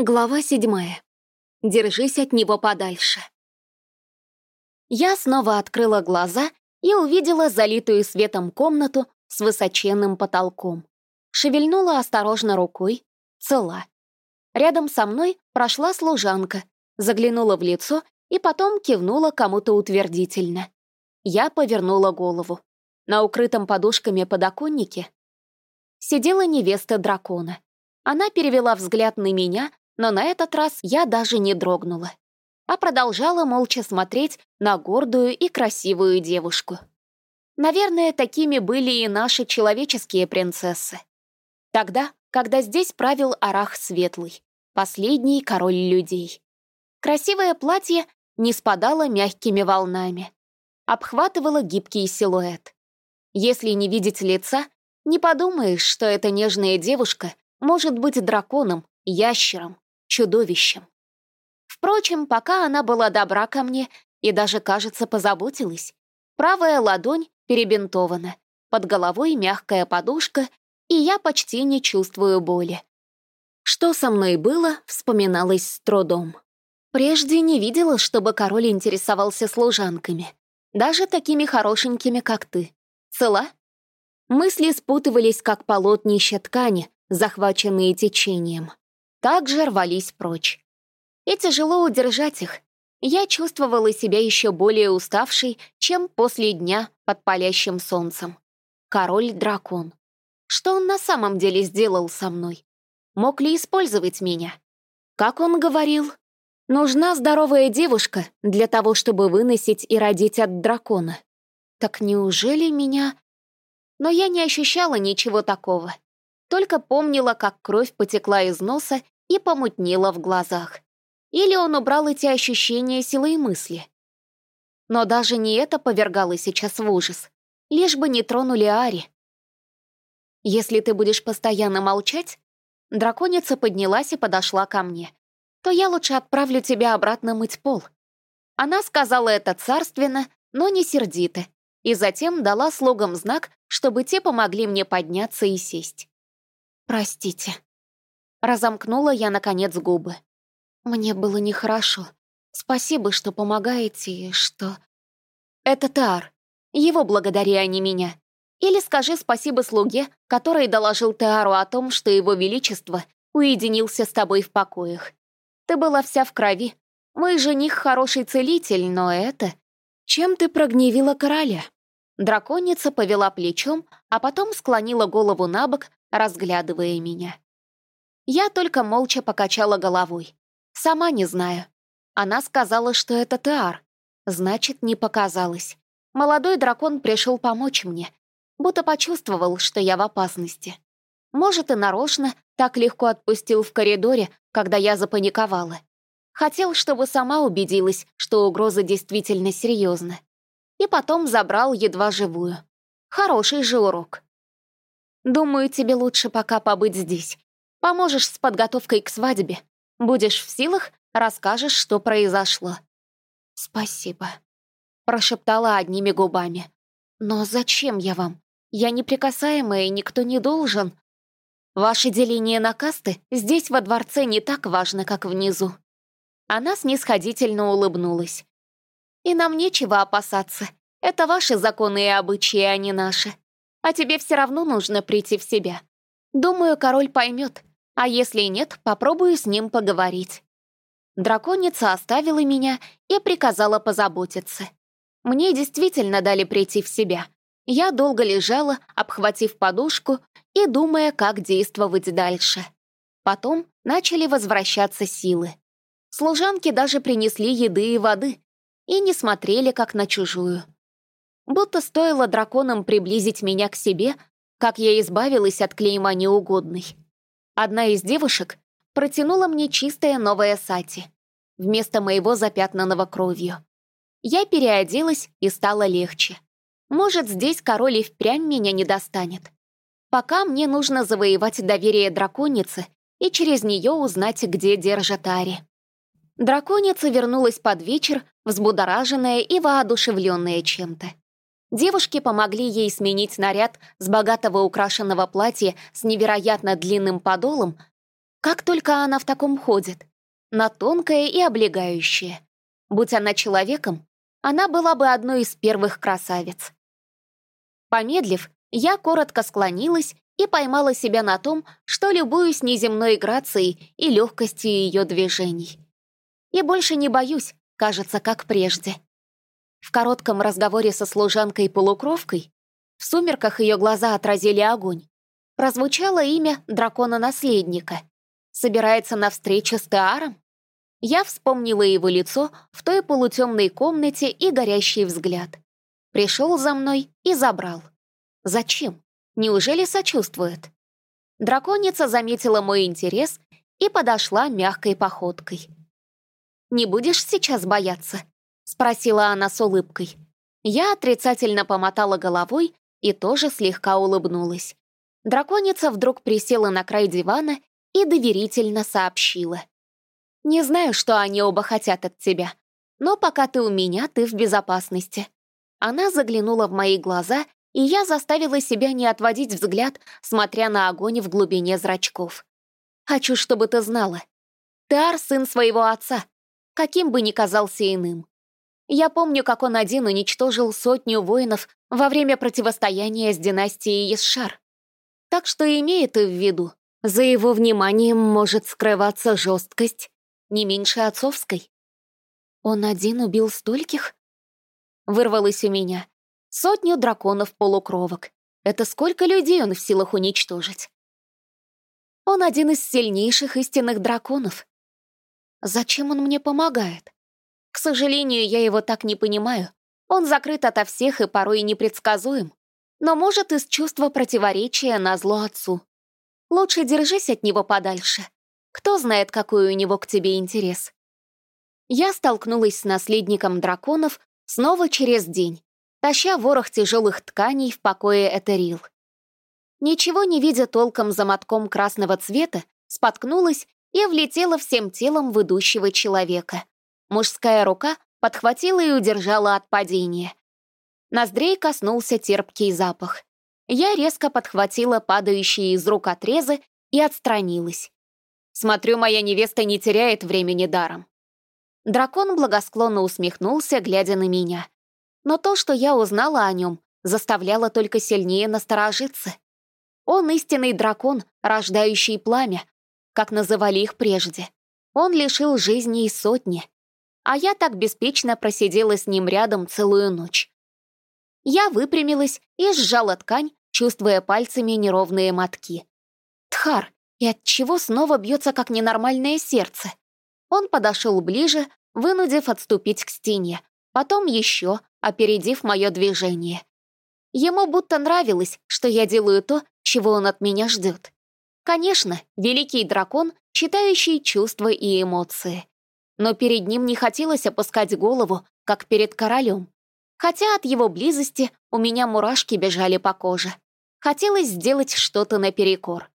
Глава седьмая. Держись от него подальше. Я снова открыла глаза и увидела залитую светом комнату с высоченным потолком. Шевельнула осторожно рукой. Цела. Рядом со мной прошла служанка, заглянула в лицо и потом кивнула кому-то утвердительно. Я повернула голову. На укрытом подушками подоконнике сидела невеста дракона. Она перевела взгляд на меня, но на этот раз я даже не дрогнула, а продолжала молча смотреть на гордую и красивую девушку. Наверное, такими были и наши человеческие принцессы. Тогда, когда здесь правил Арах Светлый, последний король людей. Красивое платье не спадало мягкими волнами, обхватывало гибкий силуэт. Если не видеть лица, не подумаешь, что эта нежная девушка может быть драконом, ящером, чудовищем. Впрочем, пока она была добра ко мне и даже, кажется, позаботилась, правая ладонь перебинтована, под головой мягкая подушка, и я почти не чувствую боли. Что со мной было, вспоминалось с трудом. Прежде не видела, чтобы король интересовался служанками, даже такими хорошенькими, как ты. Цела? Мысли спутывались, как полотнища ткани, захваченные течением также рвались прочь. И тяжело удержать их. Я чувствовала себя еще более уставшей, чем после дня под палящим солнцем. Король-дракон. Что он на самом деле сделал со мной? Мог ли использовать меня? Как он говорил? Нужна здоровая девушка для того, чтобы выносить и родить от дракона. Так неужели меня... Но я не ощущала ничего такого только помнила, как кровь потекла из носа и помутнела в глазах. Или он убрал эти ощущения силой мысли. Но даже не это повергало сейчас в ужас. Лишь бы не тронули Ари. «Если ты будешь постоянно молчать...» Драконица поднялась и подошла ко мне. «То я лучше отправлю тебя обратно мыть пол». Она сказала это царственно, но не сердито, и затем дала слугам знак, чтобы те помогли мне подняться и сесть. «Простите». Разомкнула я, наконец, губы. «Мне было нехорошо. Спасибо, что помогаете и что...» «Это Таар. Его благодари, а не меня. Или скажи спасибо слуге, который доложил Теару о том, что его величество уединился с тобой в покоях. Ты была вся в крови. Мой жених хороший целитель, но это... Чем ты прогневила короля?» Драконица повела плечом, а потом склонила голову на бок, разглядывая меня. Я только молча покачала головой. Сама не знаю. Она сказала, что это Теар. Значит, не показалось. Молодой дракон пришел помочь мне, будто почувствовал, что я в опасности. Может, и нарочно так легко отпустил в коридоре, когда я запаниковала. Хотел, чтобы сама убедилась, что угроза действительно серьезна. И потом забрал едва живую. Хороший же урок. Думаю, тебе лучше пока побыть здесь. Поможешь с подготовкой к свадьбе. Будешь в силах, расскажешь, что произошло». «Спасибо», — прошептала одними губами. «Но зачем я вам? Я неприкасаемая, и никто не должен. Ваше деление на касты здесь во дворце не так важно, как внизу». Она снисходительно улыбнулась. «И нам нечего опасаться. Это ваши законы и обычаи, а не наши а тебе все равно нужно прийти в себя. Думаю, король поймет, а если нет, попробую с ним поговорить». Драконица оставила меня и приказала позаботиться. Мне действительно дали прийти в себя. Я долго лежала, обхватив подушку и думая, как действовать дальше. Потом начали возвращаться силы. Служанки даже принесли еды и воды и не смотрели, как на чужую. Будто стоило драконам приблизить меня к себе, как я избавилась от клейма неугодной. Одна из девушек протянула мне чистое новое сати, вместо моего запятнанного кровью. Я переоделась и стало легче. Может, здесь король и впрямь меня не достанет. Пока мне нужно завоевать доверие драконицы и через нее узнать, где держат Ари. Драконица вернулась под вечер, взбудораженная и воодушевленная чем-то. Девушки помогли ей сменить наряд с богатого украшенного платья с невероятно длинным подолом Как только она в таком ходит. На тонкое и облегающее. Будь она человеком, она была бы одной из первых красавиц. Помедлив, я коротко склонилась и поймала себя на том, что любуюсь неземной грацией и легкостью ее движений. И больше не боюсь, кажется, как прежде. В коротком разговоре со служанкой-полукровкой в сумерках ее глаза отразили огонь. Прозвучало имя дракона-наследника. Собирается на встречу с Теаром? Я вспомнила его лицо в той полутемной комнате и горящий взгляд. Пришел за мной и забрал. Зачем? Неужели сочувствует? Драконица заметила мой интерес и подошла мягкой походкой. «Не будешь сейчас бояться?» — спросила она с улыбкой. Я отрицательно помотала головой и тоже слегка улыбнулась. Драконица вдруг присела на край дивана и доверительно сообщила. «Не знаю, что они оба хотят от тебя, но пока ты у меня, ты в безопасности». Она заглянула в мои глаза, и я заставила себя не отводить взгляд, смотря на огонь в глубине зрачков. «Хочу, чтобы ты знала. Тар — сын своего отца, каким бы ни казался иным. Я помню, как он один уничтожил сотню воинов во время противостояния с династией Есшар. Так что имей это в виду. За его вниманием может скрываться жесткость, не меньше отцовской. Он один убил стольких? Вырвалось у меня. Сотню драконов-полукровок. Это сколько людей он в силах уничтожить? Он один из сильнейших истинных драконов. Зачем он мне помогает? К сожалению, я его так не понимаю. Он закрыт ото всех и порой непредсказуем. Но может из чувства противоречия на зло отцу. Лучше держись от него подальше. Кто знает, какой у него к тебе интерес. Я столкнулась с наследником драконов снова через день, таща ворох тяжелых тканей в покое Этерил. Ничего не видя толком за мотком красного цвета, споткнулась и влетела всем телом в идущего человека. Мужская рука подхватила и удержала от падения. Ноздрей коснулся терпкий запах. Я резко подхватила падающие из рук отрезы и отстранилась. Смотрю, моя невеста не теряет времени даром. Дракон благосклонно усмехнулся, глядя на меня. Но то, что я узнала о нем, заставляло только сильнее насторожиться. Он истинный дракон, рождающий пламя, как называли их прежде. Он лишил жизни и сотни. А я так беспечно просидела с ним рядом целую ночь. Я выпрямилась и сжала ткань, чувствуя пальцами неровные мотки. Тхар, и от чего снова бьется как ненормальное сердце? Он подошел ближе, вынудив отступить к стене, потом еще, опередив мое движение. Ему будто нравилось, что я делаю то, чего он от меня ждет. Конечно, великий дракон, читающий чувства и эмоции. Но перед ним не хотелось опускать голову, как перед королем. Хотя от его близости у меня мурашки бежали по коже. Хотелось сделать что-то наперекор.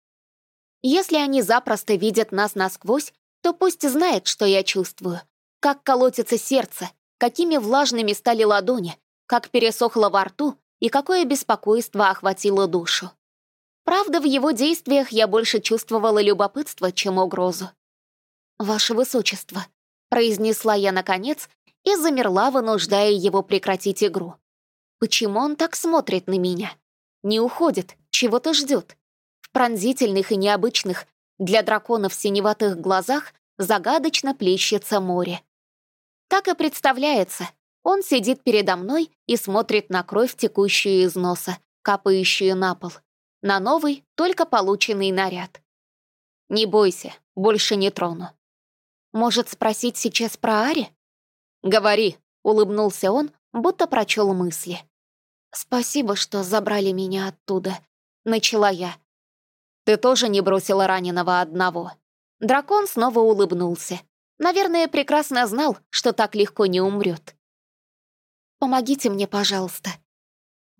Если они запросто видят нас насквозь, то пусть знает, что я чувствую. Как колотится сердце, какими влажными стали ладони, как пересохло во рту и какое беспокойство охватило душу. Правда, в его действиях я больше чувствовала любопытство, чем угрозу. «Ваше Высочество», — произнесла я наконец и замерла, вынуждая его прекратить игру. «Почему он так смотрит на меня? Не уходит, чего-то ждет. В пронзительных и необычных для драконов синеватых глазах загадочно плещется море. Так и представляется. Он сидит передо мной и смотрит на кровь, текущую из носа, капающую на пол на новый, только полученный наряд. «Не бойся, больше не трону». «Может, спросить сейчас про Ари?» «Говори», — улыбнулся он, будто прочел мысли. «Спасибо, что забрали меня оттуда», — начала я. «Ты тоже не бросила раненого одного?» Дракон снова улыбнулся. Наверное, прекрасно знал, что так легко не умрет. «Помогите мне, пожалуйста»,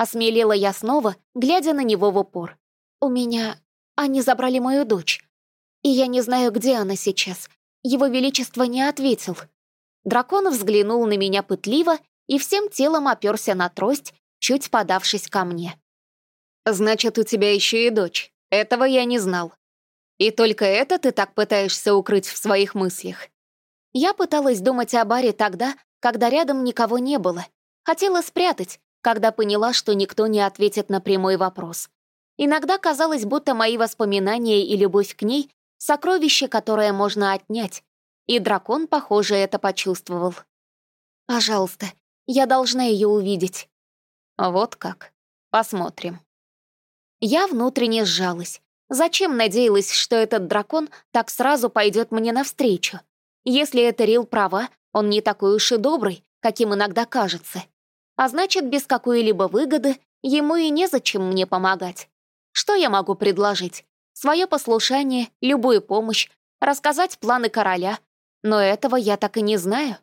Осмелела я снова, глядя на него в упор. «У меня... Они забрали мою дочь. И я не знаю, где она сейчас. Его Величество не ответил». Дракон взглянул на меня пытливо и всем телом оперся на трость, чуть подавшись ко мне. «Значит, у тебя еще и дочь. Этого я не знал». И только это ты так пытаешься укрыть в своих мыслях? Я пыталась думать о баре тогда, когда рядом никого не было. Хотела спрятать, когда поняла, что никто не ответит на прямой вопрос. Иногда казалось, будто мои воспоминания и любовь к ней — сокровище, которое можно отнять. И дракон, похоже, это почувствовал. «Пожалуйста, я должна ее увидеть». «Вот как. Посмотрим». Я внутренне сжалась. Зачем надеялась, что этот дракон так сразу пойдет мне навстречу? Если это Рил права, он не такой уж и добрый, каким иногда кажется. А значит, без какой-либо выгоды ему и незачем мне помогать. Что я могу предложить? Свое послушание, любую помощь, рассказать планы короля. Но этого я так и не знаю.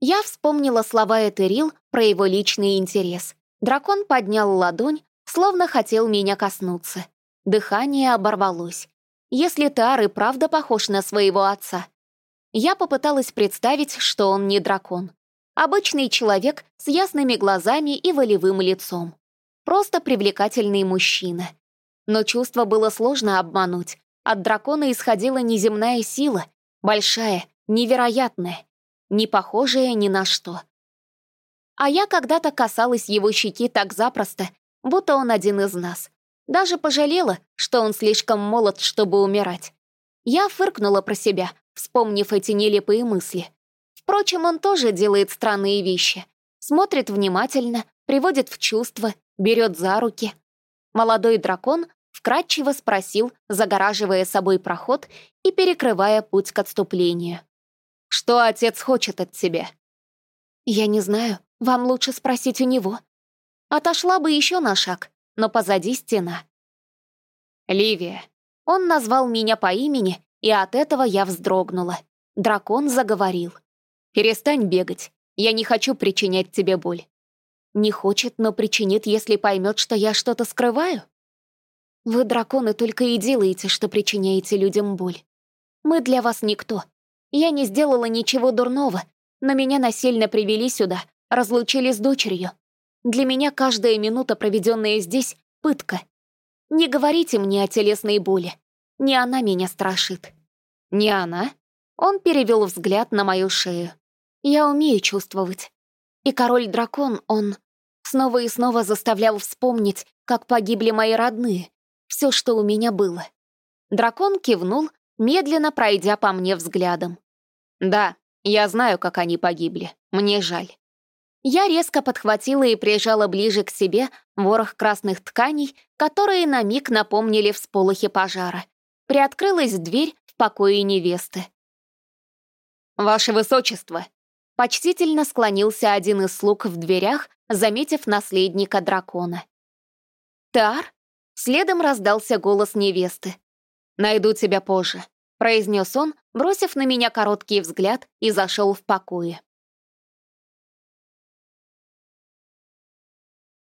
Я вспомнила слова Этерил про его личный интерес. Дракон поднял ладонь, словно хотел меня коснуться. Дыхание оборвалось. Если Тар и правда похож на своего отца. Я попыталась представить, что он не дракон. Обычный человек с ясными глазами и волевым лицом. Просто привлекательный мужчина. Но чувство было сложно обмануть. От дракона исходила неземная сила, большая, невероятная, не похожая ни на что. А я когда-то касалась его щеки так запросто, будто он один из нас. Даже пожалела, что он слишком молод, чтобы умирать. Я фыркнула про себя, вспомнив эти нелепые мысли. Впрочем, он тоже делает странные вещи. Смотрит внимательно, приводит в чувство, берет за руки. Молодой дракон вкратчиво спросил, загораживая собой проход и перекрывая путь к отступлению. «Что отец хочет от тебя?» «Я не знаю. Вам лучше спросить у него». Отошла бы еще на шаг, но позади стена. «Ливия». Он назвал меня по имени, и от этого я вздрогнула. Дракон заговорил. «Перестань бегать. Я не хочу причинять тебе боль. Не хочет, но причинит, если поймет, что я что-то скрываю? Вы, драконы, только и делаете, что причиняете людям боль. Мы для вас никто. Я не сделала ничего дурного, но меня насильно привели сюда, разлучили с дочерью. Для меня каждая минута, проведенная здесь, — пытка. Не говорите мне о телесной боли. Не она меня страшит. Не она? Он перевел взгляд на мою шею. Я умею чувствовать. И король-дракон, он снова и снова заставлял вспомнить, как погибли мои родные, все, что у меня было. Дракон кивнул, медленно пройдя по мне взглядом. «Да, я знаю, как они погибли. Мне жаль». Я резко подхватила и прижала ближе к себе ворох красных тканей, которые на миг напомнили всполохи пожара. Приоткрылась дверь в покое невесты. «Ваше высочество!» Почтительно склонился один из слуг в дверях, заметив наследника дракона. «Тар?» Следом раздался голос невесты. «Найду тебя позже», — произнес он, бросив на меня короткий взгляд и зашел в покое.